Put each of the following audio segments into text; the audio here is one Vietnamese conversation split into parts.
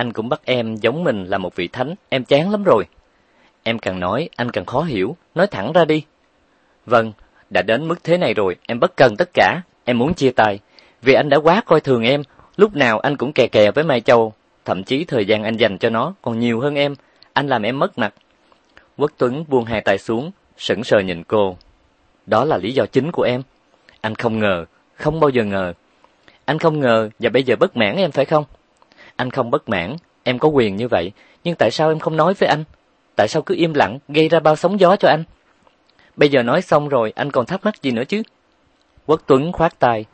Anh cũng bắt em giống mình là một vị thánh, em chán lắm rồi. Em càng nói, anh càng khó hiểu, nói thẳng ra đi. Vâng, đã đến mức thế này rồi, em bất cần tất cả, em muốn chia tay. Vì anh đã quá coi thường em, lúc nào anh cũng kè kè với Mai Châu, thậm chí thời gian anh dành cho nó còn nhiều hơn em, anh làm em mất mặt. Quốc Tuấn buông hai tay xuống, sững sờ nhìn cô. Đó là lý do chính của em. Anh không ngờ, không bao giờ ngờ. Anh không ngờ và bây giờ bất mãn em phải không? Anh không bất mãn, em có quyền như vậy, nhưng tại sao em không nói với anh? Tại sao cứ im lặng, gây ra bao sóng gió cho anh? Bây giờ nói xong rồi, anh còn thắc mắc gì nữa chứ? Quốc Tuấn khoát tay,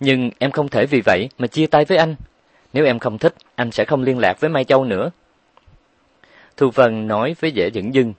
nhưng em không thể vì vậy mà chia tay với anh. Nếu em không thích, anh sẽ không liên lạc với Mai Châu nữa. Thu Vân nói với vẻ dững dưng,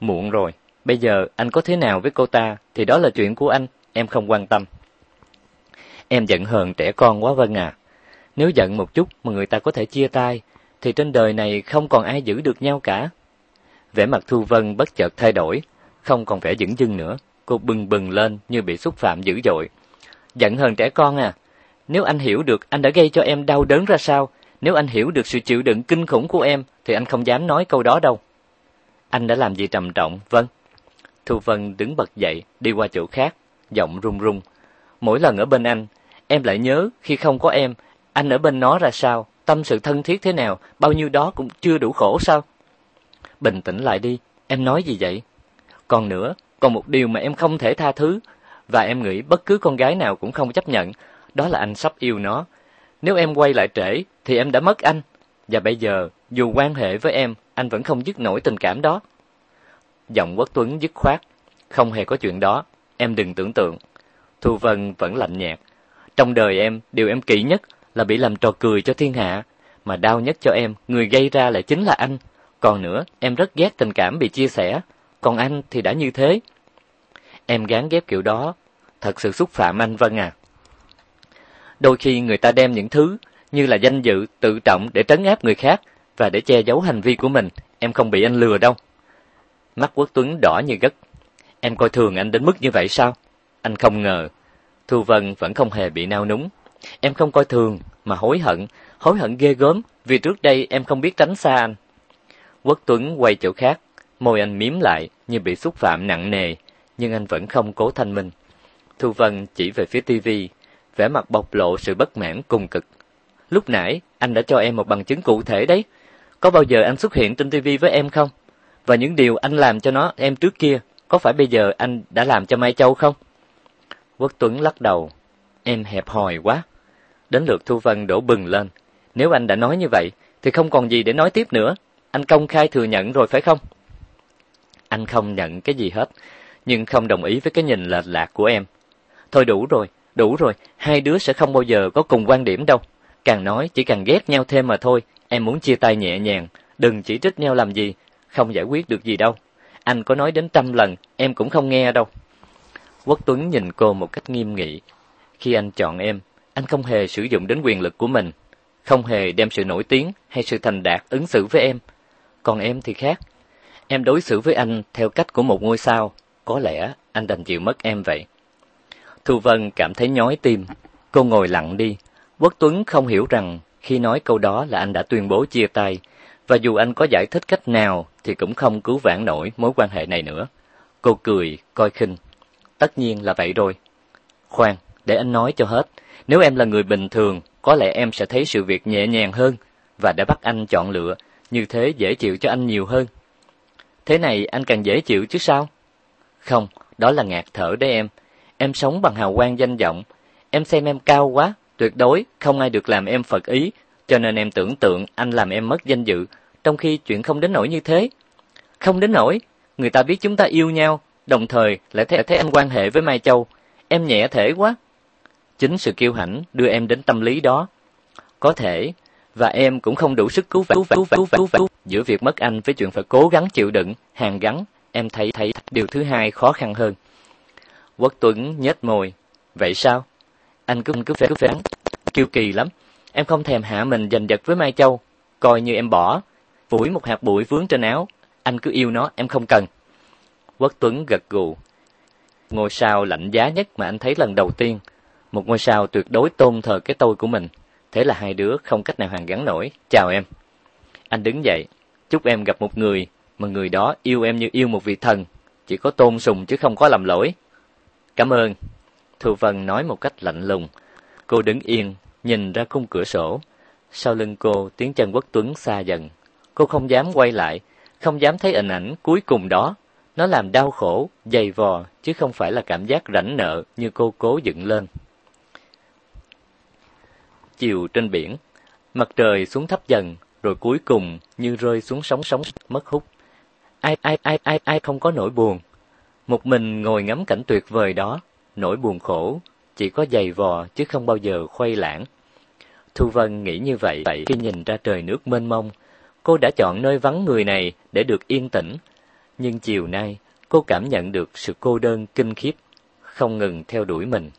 muộn rồi, bây giờ anh có thế nào với cô ta thì đó là chuyện của anh, em không quan tâm. Em giận hờn trẻ con quá Vân à. Nếu giận một chút mà người ta có thể chia tay, thì trên đời này không còn ai giữ được nhau cả. Vẻ mặt Thu Vân bất chợt thay đổi, không còn vẻ dững dưng nữa, cô bừng bừng lên như bị xúc phạm dữ dội. Giận hờn trẻ con à, nếu anh hiểu được anh đã gây cho em đau đớn ra sao, nếu anh hiểu được sự chịu đựng kinh khủng của em, thì anh không dám nói câu đó đâu. Anh đã làm gì trầm trọng? Vâng. Thu Vân đứng bật dậy, đi qua chỗ khác, giọng run run. Mỗi lần ở bên anh, em lại nhớ khi không có em, anh ở bên nó ra sao, tâm sự thân thiết thế nào, bao nhiêu đó cũng chưa đủ khổ sao? Bình tĩnh lại đi, em nói gì vậy? Còn nữa, còn một điều mà em không thể tha thứ, và em nghĩ bất cứ con gái nào cũng không chấp nhận, đó là anh sắp yêu nó. Nếu em quay lại trễ, thì em đã mất anh. Và bây giờ, dù quan hệ với em, anh vẫn không dứt nổi tình cảm đó. Giọng Quốc Tuấn dứt khoát. Không hề có chuyện đó, em đừng tưởng tượng. Thu Vân vẫn lạnh nhạt. Trong đời em, điều em kỹ nhất là bị làm trò cười cho thiên hạ. Mà đau nhất cho em, người gây ra lại chính là anh. Còn nữa, em rất ghét tình cảm bị chia sẻ. Còn anh thì đã như thế. Em gán ghép kiểu đó, thật sự xúc phạm anh Vân à. Đôi khi người ta đem những thứ như là danh dự, tự trọng để trấn áp người khác và để che giấu hành vi của mình, em không bị anh lừa đâu. Mắt Quốc Tuấn đỏ như gất. Em coi thường anh đến mức như vậy sao? Anh không ngờ. Thu Vân vẫn không hề bị nao núng. Em không coi thường, mà hối hận, hối hận ghê gớm, vì trước đây em không biết tránh xa anh. Quốc Tuấn quay chỗ khác, môi anh miếm lại như bị xúc phạm nặng nề, nhưng anh vẫn không cố thanh minh. Thu Vân chỉ về phía tivi, vẻ mặt bộc lộ sự bất mãn cùng cực. Lúc nãy, anh đã cho em một bằng chứng cụ thể đấy. Có bao giờ anh xuất hiện trên TV với em không? Và những điều anh làm cho nó em trước kia, có phải bây giờ anh đã làm cho Mai Châu không? Quốc Tuấn lắc đầu. Em hẹp hòi quá. Đến lượt Thu Vân đổ bừng lên. Nếu anh đã nói như vậy, thì không còn gì để nói tiếp nữa. Anh công khai thừa nhận rồi phải không? Anh không nhận cái gì hết, nhưng không đồng ý với cái nhìn lệch lạc của em. Thôi đủ rồi, đủ rồi, hai đứa sẽ không bao giờ có cùng quan điểm đâu. Càng nói chỉ càng ghét nhau thêm mà thôi, em muốn chia tay nhẹ nhàng, đừng chỉ trích nhau làm gì, không giải quyết được gì đâu. Anh có nói đến trăm lần, em cũng không nghe đâu. Quốc Tuấn nhìn cô một cách nghiêm nghị. Khi anh chọn em, anh không hề sử dụng đến quyền lực của mình, không hề đem sự nổi tiếng hay sự thành đạt ứng xử với em. Còn em thì khác. Em đối xử với anh theo cách của một ngôi sao, có lẽ anh đành chịu mất em vậy. Thu Vân cảm thấy nhói tim. Cô ngồi lặng đi. Quốc Tuấn không hiểu rằng khi nói câu đó là anh đã tuyên bố chia tay, và dù anh có giải thích cách nào thì cũng không cứu vãn nổi mối quan hệ này nữa. Cô cười, coi khinh. Tất nhiên là vậy rồi. Khoan, để anh nói cho hết. Nếu em là người bình thường, có lẽ em sẽ thấy sự việc nhẹ nhàng hơn và đã bắt anh chọn lựa, như thế dễ chịu cho anh nhiều hơn. Thế này anh càng dễ chịu chứ sao? Không, đó là ngạt thở đấy em. Em sống bằng hào quang danh vọng. Em xem em cao quá, tuyệt đối không ai được làm em phật ý, cho nên em tưởng tượng anh làm em mất danh dự, trong khi chuyện không đến nỗi như thế. Không đến nỗi, người ta biết chúng ta yêu nhau, đồng thời lại thấy, thấy anh quan hệ với Mai Châu. Em nhẹ thể quá. Chính sự kiêu hãnh đưa em đến tâm lý đó. Có thể, và em cũng không đủ sức cứu vãn cứu vãn cứu vãn giữa việc mất anh với chuyện phải cố gắng chịu đựng, hàn gắn, em thấy thấy điều thứ hai khó khăn hơn. Quốc Tuấn nhếch môi. Vậy sao? Anh cứ cứ phải cứ phải Kiêu kỳ lắm. Em không thèm hạ mình giành giật với Mai Châu. Coi như em bỏ. Phủi một hạt bụi vướng trên áo. Anh cứ yêu nó, em không cần. Quốc Tuấn gật gù. Ngôi sao lạnh giá nhất mà anh thấy lần đầu tiên. Một ngôi sao tuyệt đối tôn thờ cái tôi của mình. Thế là hai đứa không cách nào hàn gắn nổi. Chào em. Anh đứng dậy, chúc em gặp một người mà người đó yêu em như yêu một vị thần, chỉ có tôn sùng chứ không có làm lỗi. Cảm ơn. Thu Vân nói một cách lạnh lùng. Cô đứng yên, nhìn ra khung cửa sổ. Sau lưng cô, tiếng chân quốc tuấn xa dần. Cô không dám quay lại, không dám thấy hình ảnh cuối cùng đó. Nó làm đau khổ, dày vò, chứ không phải là cảm giác rảnh nợ như cô cố dựng lên. Chiều trên biển, mặt trời xuống thấp dần, rồi cuối cùng như rơi xuống sóng sóng mất hút. Ai ai ai ai ai không có nỗi buồn. Một mình ngồi ngắm cảnh tuyệt vời đó, nỗi buồn khổ chỉ có dày vò chứ không bao giờ khuây lãng. Thu Vân nghĩ như vậy, vậy khi nhìn ra trời nước mênh mông, cô đã chọn nơi vắng người này để được yên tĩnh. Nhưng chiều nay, cô cảm nhận được sự cô đơn kinh khiếp, không ngừng theo đuổi mình.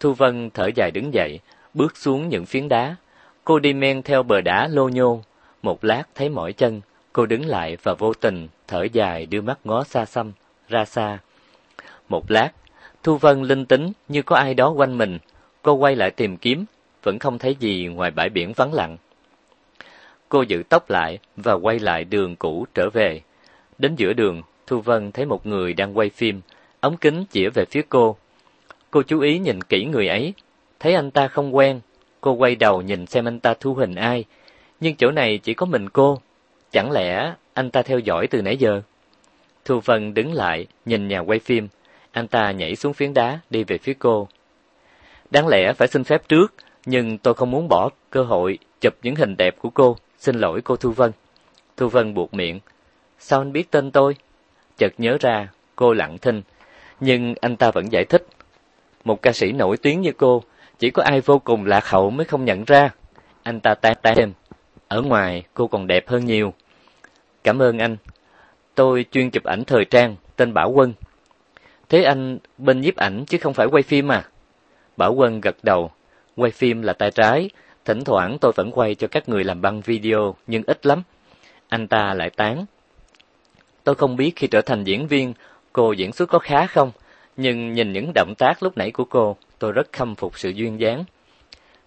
Thu Vân thở dài đứng dậy, bước xuống những phiến đá. Cô đi men theo bờ đá lô nhô, một lát thấy mỏi chân, cô đứng lại và vô tình thở dài đưa mắt ngó xa xăm ra xa. Một lát, Thu Vân linh tính như có ai đó quanh mình, cô quay lại tìm kiếm, vẫn không thấy gì ngoài bãi biển vắng lặng. Cô giữ tóc lại và quay lại đường cũ trở về. Đến giữa đường, Thu Vân thấy một người đang quay phim, ống kính chỉ về phía cô. Cô chú ý nhìn kỹ người ấy, thấy anh ta không quen, cô quay đầu nhìn xem anh ta thu hình ai, nhưng chỗ này chỉ có mình cô, chẳng lẽ anh ta theo dõi từ nãy giờ? Thu Vân đứng lại, nhìn nhà quay phim, anh ta nhảy xuống phiến đá đi về phía cô. Đáng lẽ phải xin phép trước, nhưng tôi không muốn bỏ cơ hội chụp những hình đẹp của cô, xin lỗi cô Thu Vân. Thu Vân buộc miệng, sao anh biết tên tôi? Chợt nhớ ra, cô lặng thinh, nhưng anh ta vẫn giải thích. Một ca sĩ nổi tiếng như cô, chỉ có ai vô cùng lạc hậu mới không nhận ra. Anh ta tan tan ở ngoài cô còn đẹp hơn nhiều. Cảm ơn anh. Tôi chuyên chụp ảnh thời trang, tên Bảo Quân. Thế anh bên nhiếp ảnh chứ không phải quay phim à? Bảo Quân gật đầu. Quay phim là tay trái, thỉnh thoảng tôi vẫn quay cho các người làm băng video, nhưng ít lắm. Anh ta lại tán. Tôi không biết khi trở thành diễn viên, cô diễn xuất có khá không, nhưng nhìn những động tác lúc nãy của cô, tôi rất khâm phục sự duyên dáng.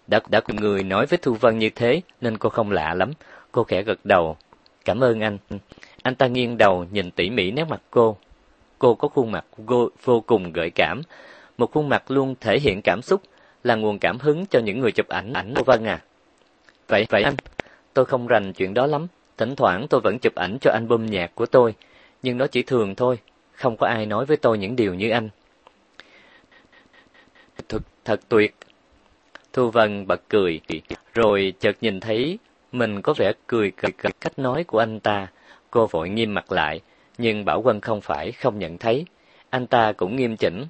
Đã đã cùng người nói với Thu Vân như thế nên cô không lạ lắm, cô khẽ gật đầu. Cảm ơn anh. Anh ta nghiêng đầu nhìn tỉ mỉ nét mặt cô. Cô có khuôn mặt vô, vô cùng gợi cảm, một khuôn mặt luôn thể hiện cảm xúc, là nguồn cảm hứng cho những người chụp ảnh ảnh Thu Vân à. Vậy vậy anh, tôi không rành chuyện đó lắm, thỉnh thoảng tôi vẫn chụp ảnh cho album nhạc của tôi, nhưng nó chỉ thường thôi, không có ai nói với tôi những điều như anh. Thật, thật tuyệt, Thu Vân bật cười, rồi chợt nhìn thấy mình có vẻ cười cực cách nói của anh ta. Cô vội nghiêm mặt lại, nhưng Bảo Quân không phải không nhận thấy. Anh ta cũng nghiêm chỉnh.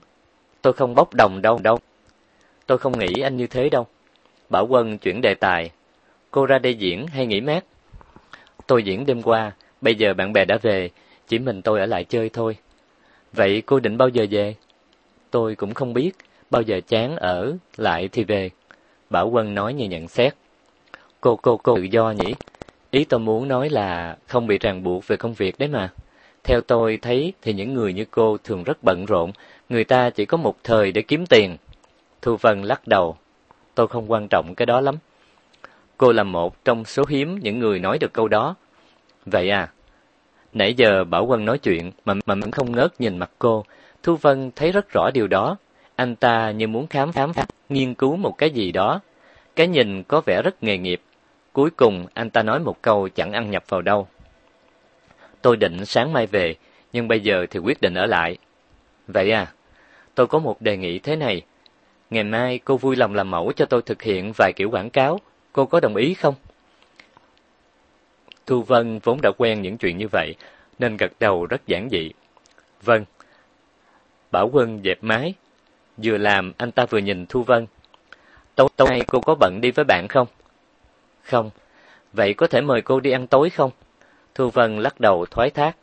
Tôi không bốc đồng đâu đâu. Tôi không nghĩ anh như thế đâu. Bảo Quân chuyển đề tài. Cô ra đây diễn hay nghỉ mát? Tôi diễn đêm qua, bây giờ bạn bè đã về, chỉ mình tôi ở lại chơi thôi. Vậy cô định bao giờ về? Tôi cũng không biết, bao giờ chán ở lại thì về. Bảo Quân nói như nhận xét. Cô cô cô tự do nhỉ? Ý tôi muốn nói là không bị ràng buộc về công việc đấy mà. Theo tôi thấy thì những người như cô thường rất bận rộn, người ta chỉ có một thời để kiếm tiền. Thu Vân lắc đầu. Tôi không quan trọng cái đó lắm. Cô là một trong số hiếm những người nói được câu đó. Vậy à? Nãy giờ Bảo Quân nói chuyện mà mà vẫn không ngớt nhìn mặt cô. Thu Vân thấy rất rõ điều đó. Anh ta như muốn khám phá, nghiên cứu một cái gì đó. Cái nhìn có vẻ rất nghề nghiệp. Cuối cùng anh ta nói một câu chẳng ăn nhập vào đâu. Tôi định sáng mai về, nhưng bây giờ thì quyết định ở lại. Vậy à, tôi có một đề nghị thế này. Ngày mai cô vui lòng làm mẫu cho tôi thực hiện vài kiểu quảng cáo, cô có đồng ý không? Thu Vân vốn đã quen những chuyện như vậy, nên gật đầu rất giản dị. Vâng. Bảo Quân dẹp mái, Vừa làm, anh ta vừa nhìn Thu Vân. Tối nay cô có bận đi với bạn không? Không. Vậy có thể mời cô đi ăn tối không? Thu Vân lắc đầu thoái thác.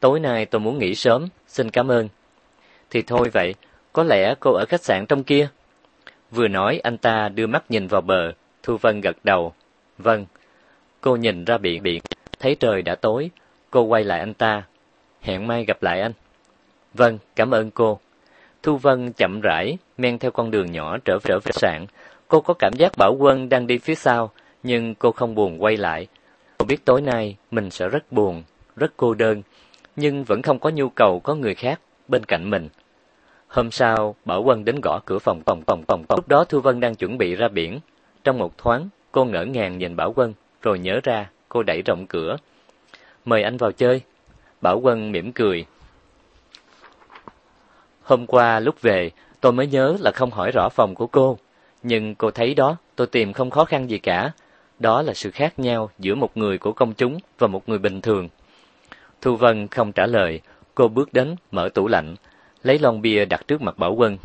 Tối nay tôi muốn nghỉ sớm, xin cảm ơn. Thì thôi vậy, có lẽ cô ở khách sạn trong kia. Vừa nói anh ta đưa mắt nhìn vào bờ, Thu Vân gật đầu. Vâng. Cô nhìn ra biển biển, thấy trời đã tối, cô quay lại anh ta. Hẹn mai gặp lại anh. Vâng, cảm ơn cô. Thu Vân chậm rãi men theo con đường nhỏ trở về khách sạn. Cô có cảm giác Bảo Quân đang đi phía sau, nhưng cô không buồn quay lại. Cô biết tối nay mình sẽ rất buồn, rất cô đơn, nhưng vẫn không có nhu cầu có người khác bên cạnh mình. Hôm sau, Bảo Quân đến gõ cửa phòng phòng phòng phòng. Lúc đó Thu Vân đang chuẩn bị ra biển. Trong một thoáng, cô ngỡ ngàng nhìn Bảo Quân, rồi nhớ ra, cô đẩy rộng cửa. Mời anh vào chơi. Bảo Quân mỉm cười. Hôm qua lúc về, tôi mới nhớ là không hỏi rõ phòng của cô. Nhưng cô thấy đó, tôi tìm không khó khăn gì cả. Đó là sự khác nhau giữa một người của công chúng và một người bình thường. Thu Vân không trả lời, cô bước đến, mở tủ lạnh, lấy lon bia đặt trước mặt Bảo Quân.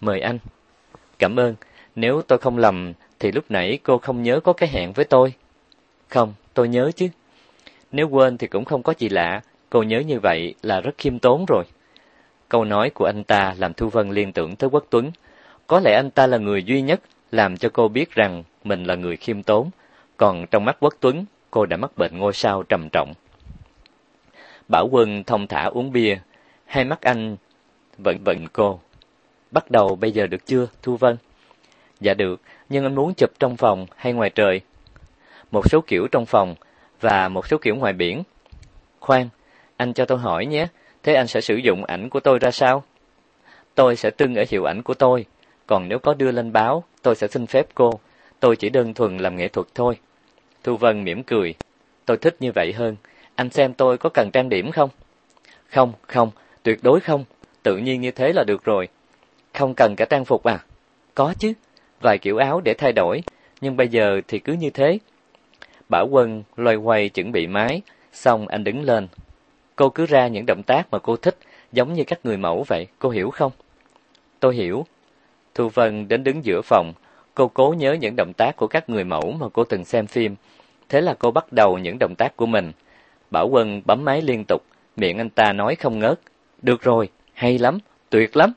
Mời anh. Cảm ơn, nếu tôi không lầm thì lúc nãy cô không nhớ có cái hẹn với tôi. Không, tôi nhớ chứ. Nếu quên thì cũng không có gì lạ, cô nhớ như vậy là rất khiêm tốn rồi. Câu nói của anh ta làm Thu Vân liên tưởng tới Quốc Tuấn. Có lẽ anh ta là người duy nhất làm cho cô biết rằng mình là người khiêm tốn, còn trong mắt Quốc Tuấn, cô đã mắc bệnh ngôi sao trầm trọng. Bảo Quân thông thả uống bia, hai mắt anh vẫn vận cô. Bắt đầu bây giờ được chưa, Thu Vân? Dạ được, nhưng anh muốn chụp trong phòng hay ngoài trời? Một số kiểu trong phòng và một số kiểu ngoài biển. Khoan, anh cho tôi hỏi nhé, thế anh sẽ sử dụng ảnh của tôi ra sao? Tôi sẽ trưng ở hiệu ảnh của tôi, còn nếu có đưa lên báo, tôi sẽ xin phép cô. Tôi chỉ đơn thuần làm nghệ thuật thôi. Thu Vân mỉm cười. Tôi thích như vậy hơn. Anh xem tôi có cần trang điểm không? Không, không, tuyệt đối không. Tự nhiên như thế là được rồi. Không cần cả trang phục à? Có chứ. Vài kiểu áo để thay đổi. Nhưng bây giờ thì cứ như thế. Bảo Quân loay hoay chuẩn bị máy. Xong anh đứng lên. Cô cứ ra những động tác mà cô thích. Giống như các người mẫu vậy. Cô hiểu không? Tôi hiểu. Thu Vân đến đứng giữa phòng. Cô cố nhớ những động tác của các người mẫu mà cô từng xem phim. Thế là cô bắt đầu những động tác của mình. Bảo Quân bấm máy liên tục, miệng anh ta nói không ngớt. Được rồi, hay lắm, tuyệt lắm.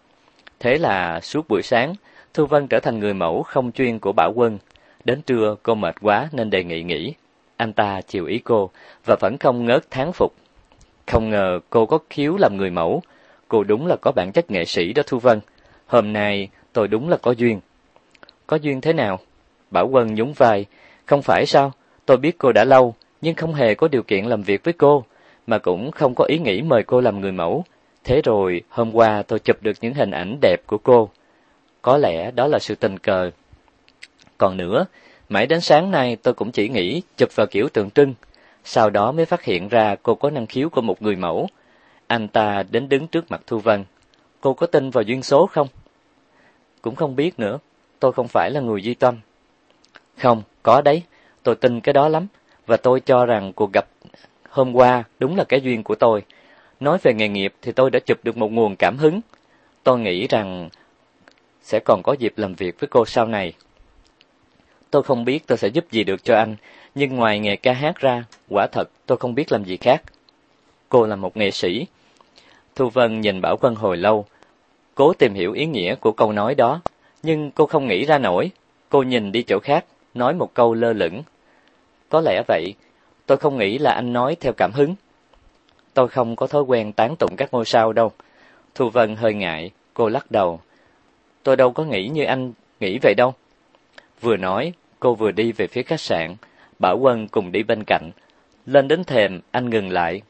Thế là suốt buổi sáng, Thu Vân trở thành người mẫu không chuyên của Bảo Quân. Đến trưa cô mệt quá nên đề nghị nghỉ. Anh ta chiều ý cô và vẫn không ngớt thán phục. Không ngờ cô có khiếu làm người mẫu. Cô đúng là có bản chất nghệ sĩ đó Thu Vân. Hôm nay tôi đúng là có duyên. Có duyên thế nào? Bảo Quân nhún vai. Không phải sao? Tôi biết cô đã lâu, nhưng không hề có điều kiện làm việc với cô, mà cũng không có ý nghĩ mời cô làm người mẫu. Thế rồi, hôm qua tôi chụp được những hình ảnh đẹp của cô. Có lẽ đó là sự tình cờ. Còn nữa, mãi đến sáng nay tôi cũng chỉ nghĩ chụp vào kiểu tượng trưng, sau đó mới phát hiện ra cô có năng khiếu của một người mẫu. Anh ta đến đứng trước mặt Thu Vân. Cô có tin vào duyên số không? Cũng không biết nữa, tôi không phải là người duy tâm. Không, có đấy, tôi tin cái đó lắm và tôi cho rằng cuộc gặp hôm qua đúng là cái duyên của tôi. Nói về nghề nghiệp thì tôi đã chụp được một nguồn cảm hứng. Tôi nghĩ rằng sẽ còn có dịp làm việc với cô sau này. Tôi không biết tôi sẽ giúp gì được cho anh, nhưng ngoài nghề ca hát ra, quả thật tôi không biết làm gì khác. Cô là một nghệ sĩ. Thu Vân nhìn Bảo Quân hồi lâu, cố tìm hiểu ý nghĩa của câu nói đó, nhưng cô không nghĩ ra nổi. Cô nhìn đi chỗ khác, nói một câu lơ lửng, có lẽ vậy, tôi không nghĩ là anh nói theo cảm hứng. Tôi không có thói quen tán tụng các ngôi sao đâu. Thu Vân hơi ngại, cô lắc đầu. Tôi đâu có nghĩ như anh nghĩ vậy đâu. Vừa nói, cô vừa đi về phía khách sạn, Bảo Quân cùng đi bên cạnh. Lên đến thềm, anh ngừng lại.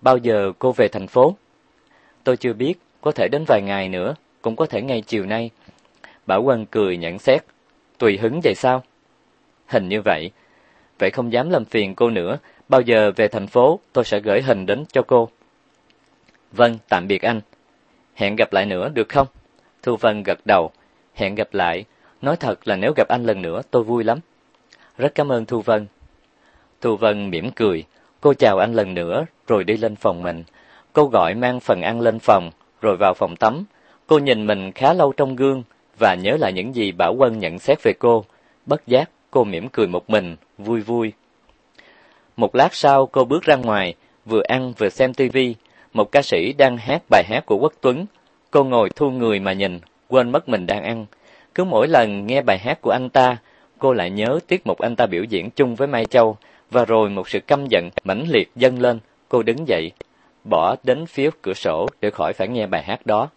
Bao giờ cô về thành phố? Tôi chưa biết, có thể đến vài ngày nữa, cũng có thể ngay chiều nay. Bảo Quân cười nhận xét. Tùy hứng vậy sao? Hình như vậy, vậy không dám làm phiền cô nữa, bao giờ về thành phố tôi sẽ gửi hình đến cho cô. Vâng, tạm biệt anh. Hẹn gặp lại nữa được không? Thu Vân gật đầu. Hẹn gặp lại. Nói thật là nếu gặp anh lần nữa tôi vui lắm. Rất cảm ơn Thu Vân. Thu Vân mỉm cười. Cô chào anh lần nữa rồi đi lên phòng mình. Cô gọi mang phần ăn lên phòng rồi vào phòng tắm. Cô nhìn mình khá lâu trong gương và nhớ lại những gì Bảo Quân nhận xét về cô. Bất giác cô mỉm cười một mình, vui vui. Một lát sau cô bước ra ngoài, vừa ăn vừa xem tivi, một ca sĩ đang hát bài hát của Quốc Tuấn. Cô ngồi thu người mà nhìn, quên mất mình đang ăn. Cứ mỗi lần nghe bài hát của anh ta, cô lại nhớ tiết mục anh ta biểu diễn chung với Mai Châu, và rồi một sự căm giận mãnh liệt dâng lên, cô đứng dậy, bỏ đến phía cửa sổ để khỏi phải nghe bài hát đó.